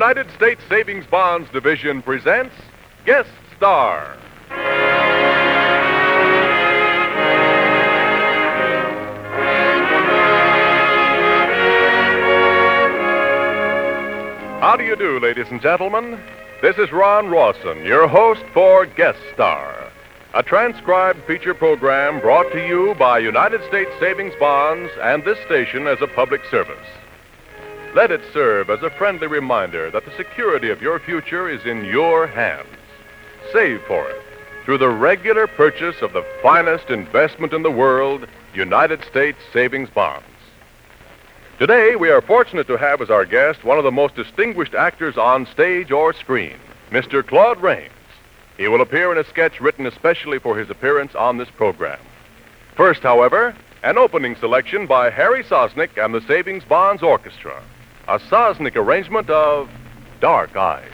United States Savings Bonds Division presents Guest Star. How do you do, ladies and gentlemen? This is Ron Rawson, your host for Guest Star, a transcribed feature program brought to you by United States Savings Bonds and this station as a public service. Let it serve as a friendly reminder that the security of your future is in your hands. Save for it through the regular purchase of the finest investment in the world, United States Savings Bonds. Today, we are fortunate to have as our guest one of the most distinguished actors on stage or screen, Mr. Claude Rains. He will appear in a sketch written especially for his appearance on this program. First, however, an opening selection by Harry Sosnick and the Savings Bonds Orchestra, a Sosnick arrangement of Dark Eyes.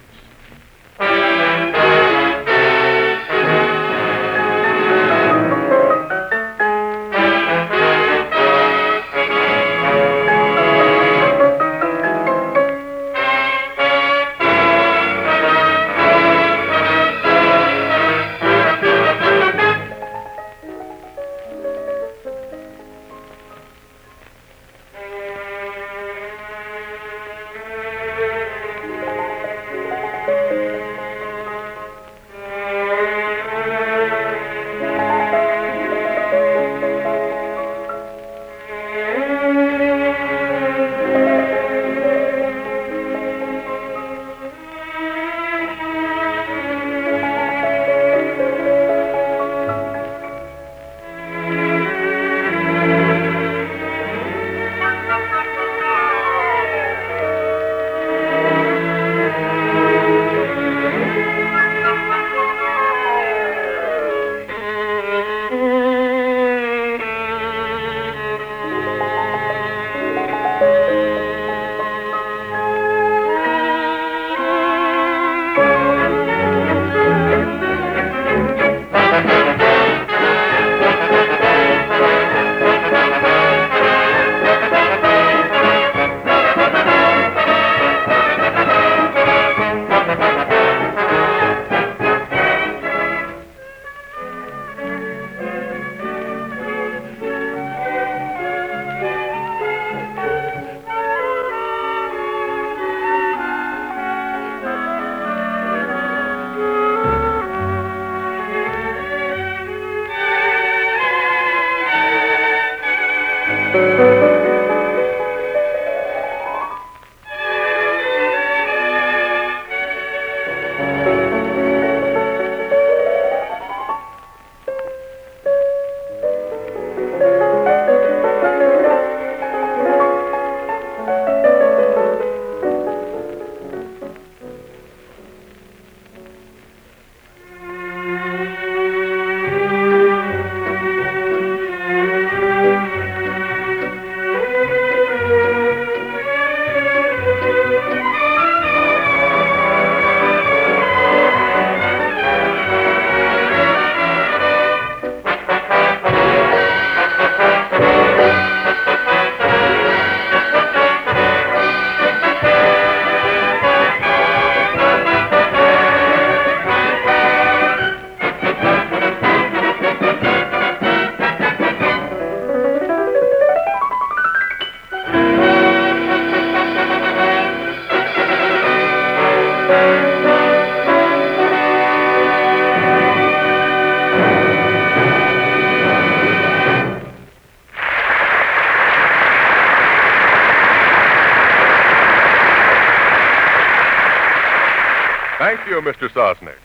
Thank you, Mr. Sosnick.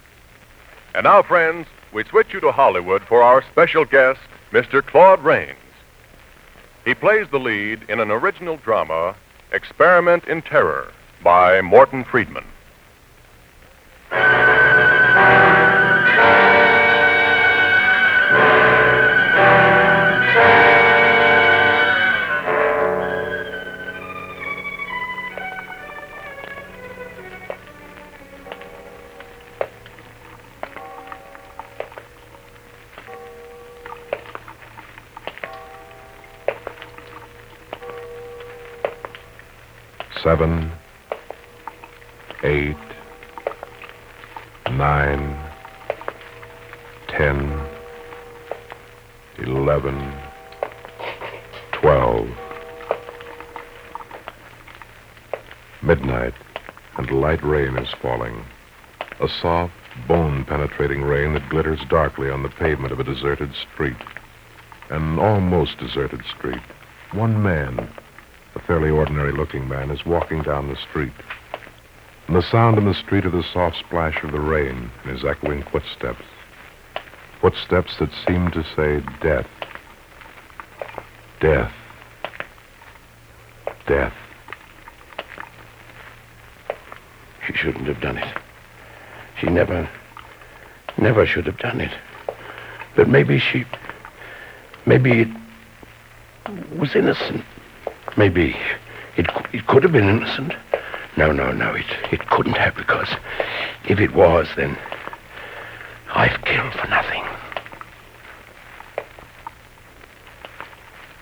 And now, friends, we switch you to Hollywood for our special guest, Mr. Claude Rains. He plays the lead in an original drama, Experiment in Terror, by Morton Friedman. Seven, eight, nine, ten, eleven, twelve. Midnight, and light rain is falling. A soft, bone penetrating rain that glitters darkly on the pavement of a deserted street. An almost deserted street. One man, a fairly ordinary looking man, is walking down the street. And the sound in the street of the soft splash of the rain and his echoing footsteps. Footsteps that seem to say death. Death. Death. She shouldn't have done it. She never, never should have done it. But maybe she, maybe it was innocent. Maybe it, it could have been innocent. No, no, no, it, it couldn't have because if it was, then I've killed for nothing.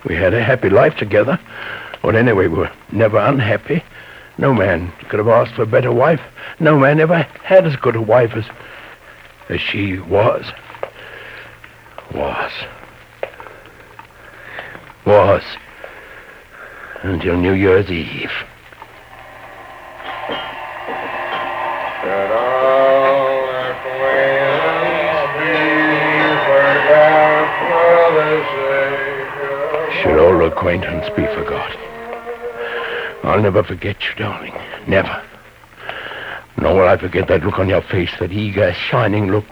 We had a happy life together. Or anyway, we were never unhappy. No man could have asked for a better wife. No man ever had as good a wife as, as she was. Was. Was. Until New Year's Eve. Should old acquaintance be forgot? I'll never forget you, darling. Never. Nor will I forget that look on your face, that eager, shining look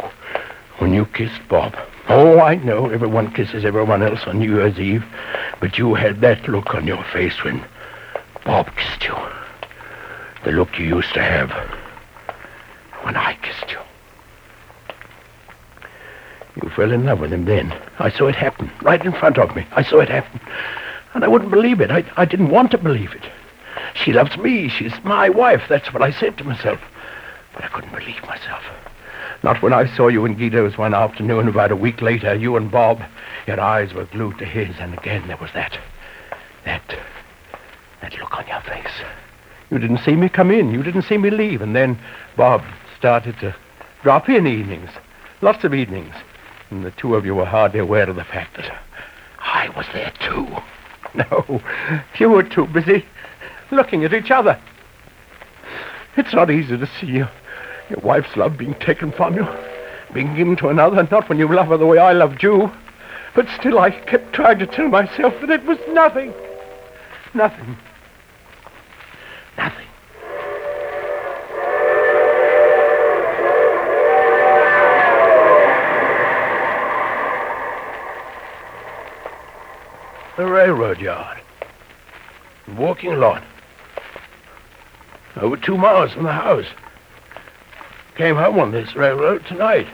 when you kissed Bob. Oh, I know everyone kisses everyone else on New Year's Eve, but you had that look on your face when Bob kissed you. The look you used to have when I kissed you. You fell in love with him then. I saw it happen, right in front of me. I saw it happen. And I wouldn't believe it. I, I didn't want to believe it. She loves me. She's my wife. That's what I said to myself. But I couldn't believe myself. Not when I saw you in Guido's one afternoon about a week later, you and Bob. Your eyes were glued to his, and again there was that. That. that look on your face. You didn't see me come in. You didn't see me leave. And then Bob started to drop in evenings. Lots of evenings. And the two of you were hardly aware of the fact that I was there too. No, you were too busy looking at each other. It's not easy to see your, your wife's love being taken from you, being given to another, not when you love her the way I loved you. But still, I kept trying to tell myself that it was nothing. Nothing. Nothing. The railroad yard. The walking lot. Over two miles from the house. Came home on this railroad tonight.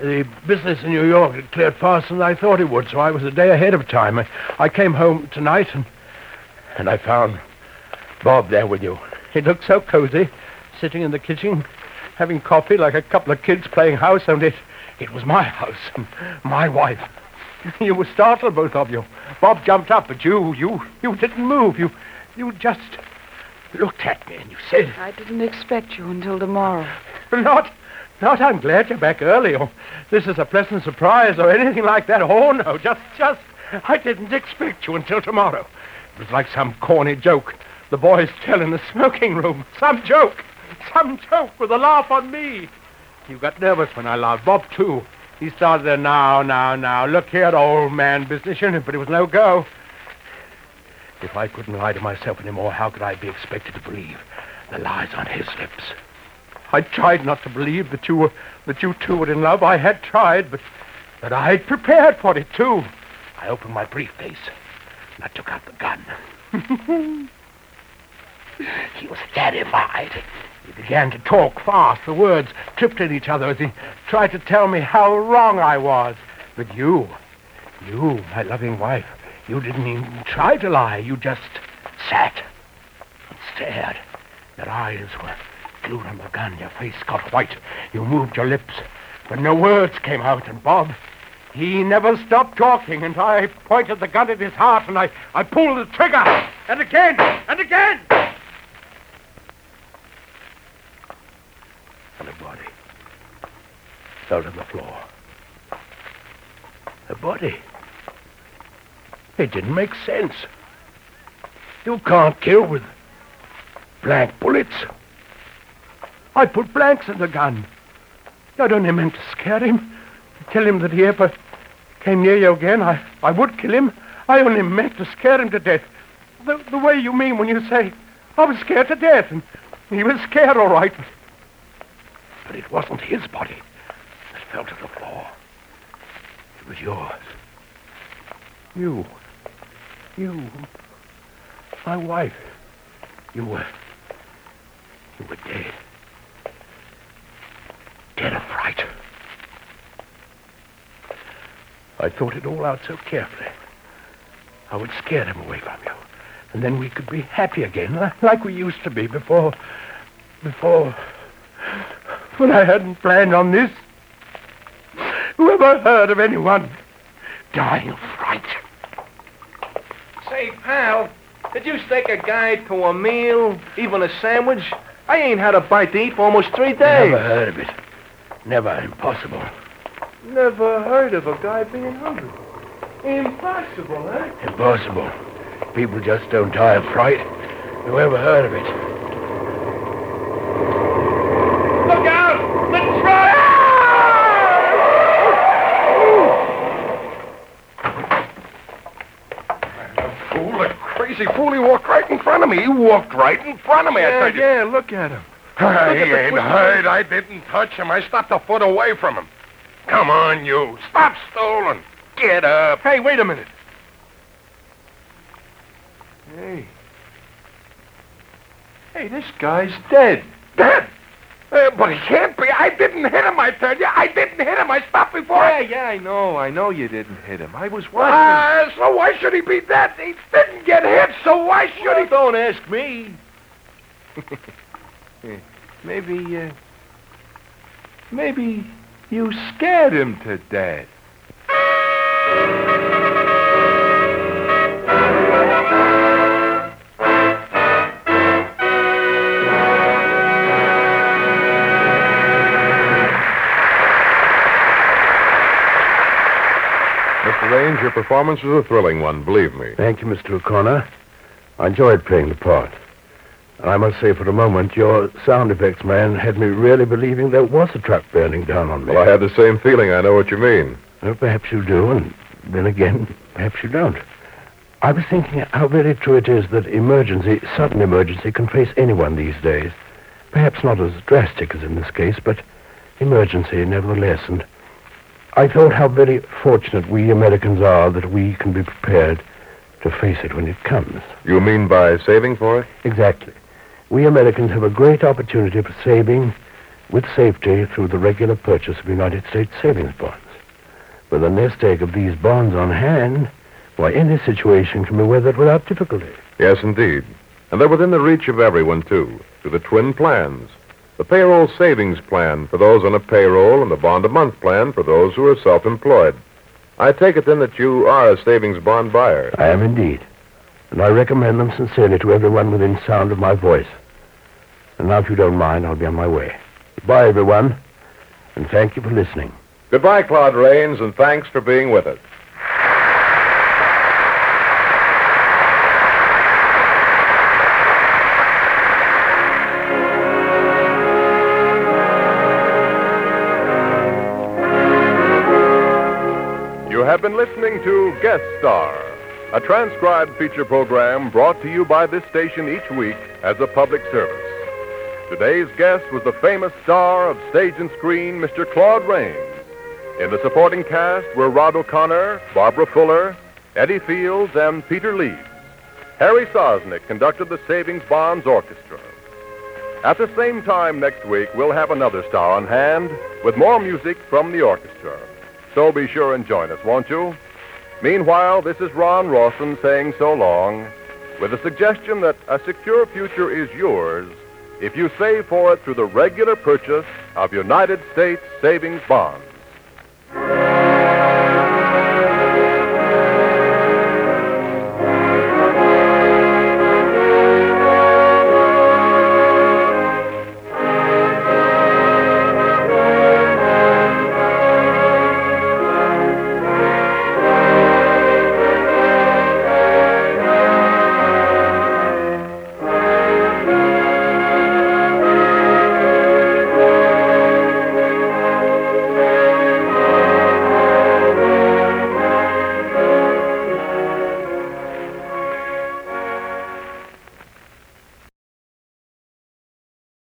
The business in New York had cleared faster than I thought it would, so I was a day ahead of time. I, I came home tonight and and I found Bob there with you. He looked so cozy, sitting in the kitchen, having coffee like a couple of kids playing house, and it it was my house and my wife. You were startled, both of you. Bob jumped up, but you, you, you didn't move. You, you just looked at me and you said, I didn't expect you until tomorrow. "Not, not. I'm glad you're back early. Or this is a pleasant surprise, or anything like that. Oh no, just, just. I didn't expect you until tomorrow. It was like some corny joke the boys tell in the smoking room. Some joke, some joke with a laugh on me. You got nervous when I laughed. Bob too. He started there, now, now, now. Look here, old man business, know, but it was no go. If I couldn't lie to myself anymore, how could I be expected to believe the lies on his lips? I tried not to believe that you were that you two were in love. I had tried, but but I had prepared for it too. I opened my briefcase and I took out the gun. he was terrified. He began to talk fast. The words tripped at each other as he tried to tell me how wrong I was. But you, you, my loving wife, you didn't even try to lie. You just sat and stared. Your eyes were Luna Morgan, your face got white. You moved your lips, but no words came out. And Bob, he never stopped talking, and I pointed the gun at his heart, and I, I pulled the trigger. And again, and again. And a body. fell to the floor. A body. It didn't make sense. You can't kill with blank bullets. I put blanks in the gun. I'd only meant to scare him. Tell him that he ever came near you again, I, I would kill him. I only meant to scare him to death. The, the way you mean when you say, I was scared to death, and he was scared, all right. But, it wasn't his body that fell to the floor. It was yours. You. You. My wife. You were. You were. Dead of fright. I thought it all out so carefully. I would scare him away from you. And then we could be happy again, like we used to be before. Before. But I hadn't planned on this. Who ever heard of anyone dying of fright? Say, pal, did you stake a guy to a meal, even a sandwich? I ain't had a bite to eat for almost three days. Never heard of it. Never impossible. Never heard of a guy being hungry. Impossible, eh? Impossible. People just don't die of fright. Who ever heard of it? Look out! The truck! Fool, a crazy fool. He walked right in front of me. He walked right in front of me. I Yeah, tell you. yeah, look at him. he ain't hurt. I didn't touch him. I stopped a foot away from him. Come on, you. Stop stolen. Get up. Hey, wait a minute. Hey. Hey, this guy's dead. Dead. Uh, but he can't be. I didn't hit him, I tell you. I didn't hit him. I stopped before. Yeah, yeah, I know. I know you didn't hit him. I was watching. Ah, so why should he be dead? He didn't get hit, so why should well, he? don't ask me. maybe, uh, maybe you scared him to death. Mr. Rains, your performance was a thrilling one, believe me. Thank you, Mr. O'Connor. I enjoyed playing the part. And I must say, for a moment, your sound effects man had me really believing there was a truck burning down on me. Well, I had the same feeling. I know what you mean. Well, perhaps you do, and then again, perhaps you don't. I was thinking how very true it is that emergency, sudden emergency, can face anyone these days. Perhaps not as drastic as in this case, but emergency nevertheless. And I thought how very fortunate we Americans are that we can be prepared to face it when it comes. You mean by saving for it? Exactly. We Americans have a great opportunity for saving with safety through the regular purchase of United States savings bonds. With a nest egg of these bonds on hand, why, any situation can be weathered without difficulty. Yes, indeed. And they're within the reach of everyone, too, through the twin plans. The payroll savings plan for those on a payroll and the bond a month plan for those who are self employed. I take it then that you are a savings bond buyer. I am indeed. And I recommend them sincerely to everyone within sound of my voice. And now, if you don't mind, I'll be on my way. Goodbye, everyone. And thank you for listening. Goodbye, Claude Rains, and thanks for being with us. You have been listening to Guest Star, a transcribed feature program brought to you by this station each week as a public service. Today's guest was the famous star of stage and screen, Mr. Claude Rains. In the supporting cast were Rod O'Connor, Barbara Fuller, Eddie Fields, and Peter Leeds. Harry Sosnick conducted the Savings Bonds Orchestra. At the same time next week, we'll have another star on hand with more music from the orchestra. So be sure and join us, won't you? Meanwhile, this is Ron Rawson saying so long, with a suggestion that a secure future is yours if you save for it through the regular purchase of United States savings bonds.